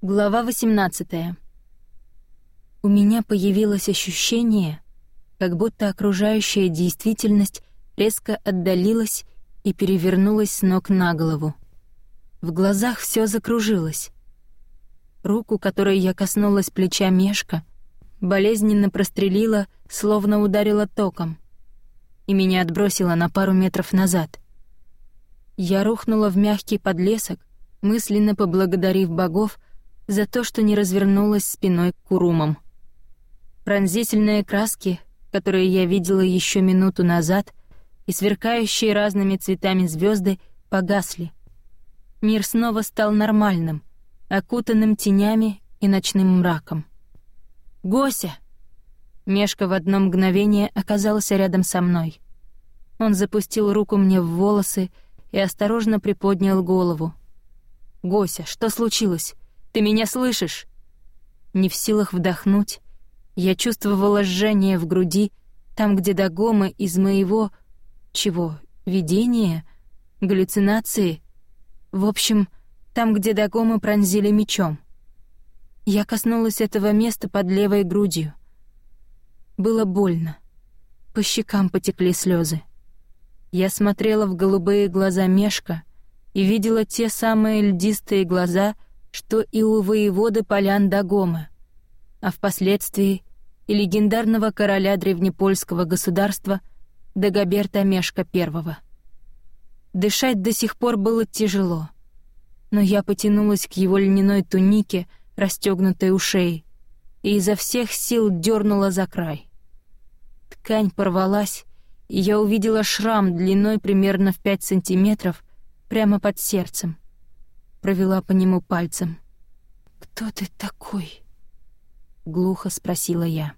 Глава 18. У меня появилось ощущение, как будто окружающая действительность резко отдалилась и перевернулась с ног на голову. В глазах все закружилось. Руку, которой я коснулась плеча Мешка, болезненно прострелила, словно ударила током, и меня отбросило на пару метров назад. Я рухнула в мягкий подлесок, мысленно поблагодарив богов за то, что не развернулась спиной к курумам. Пронзительные краски, которые я видела еще минуту назад, и сверкающие разными цветами звезды погасли. Мир снова стал нормальным, окутанным тенями и ночным мраком. «Гося!» Мешка в одно мгновение оказался рядом со мной. Он запустил руку мне в волосы и осторожно приподнял голову. «Гося, что случилось? Ты меня слышишь?» Не в силах вдохнуть, я чувствовала жжение в груди, там, где Дагома из моего... Чего? Видения? Галлюцинации? В общем, там, где Дагома пронзили мечом. Я коснулась этого места под левой грудью. Было больно. По щекам потекли слезы. Я смотрела в голубые глаза Мешка и видела те самые льдистые глаза, что и у воеводы полян Дагома, а впоследствии и легендарного короля древнепольского государства Дагоберта Мешка I. Дышать до сих пор было тяжело, но я потянулась к его льняной тунике, расстегнутой у шеи, и изо всех сил дернула за край. Ткань порвалась, и я увидела шрам длиной примерно в пять сантиметров прямо под сердцем. Провела по нему пальцем. «Кто ты такой?» — глухо спросила я.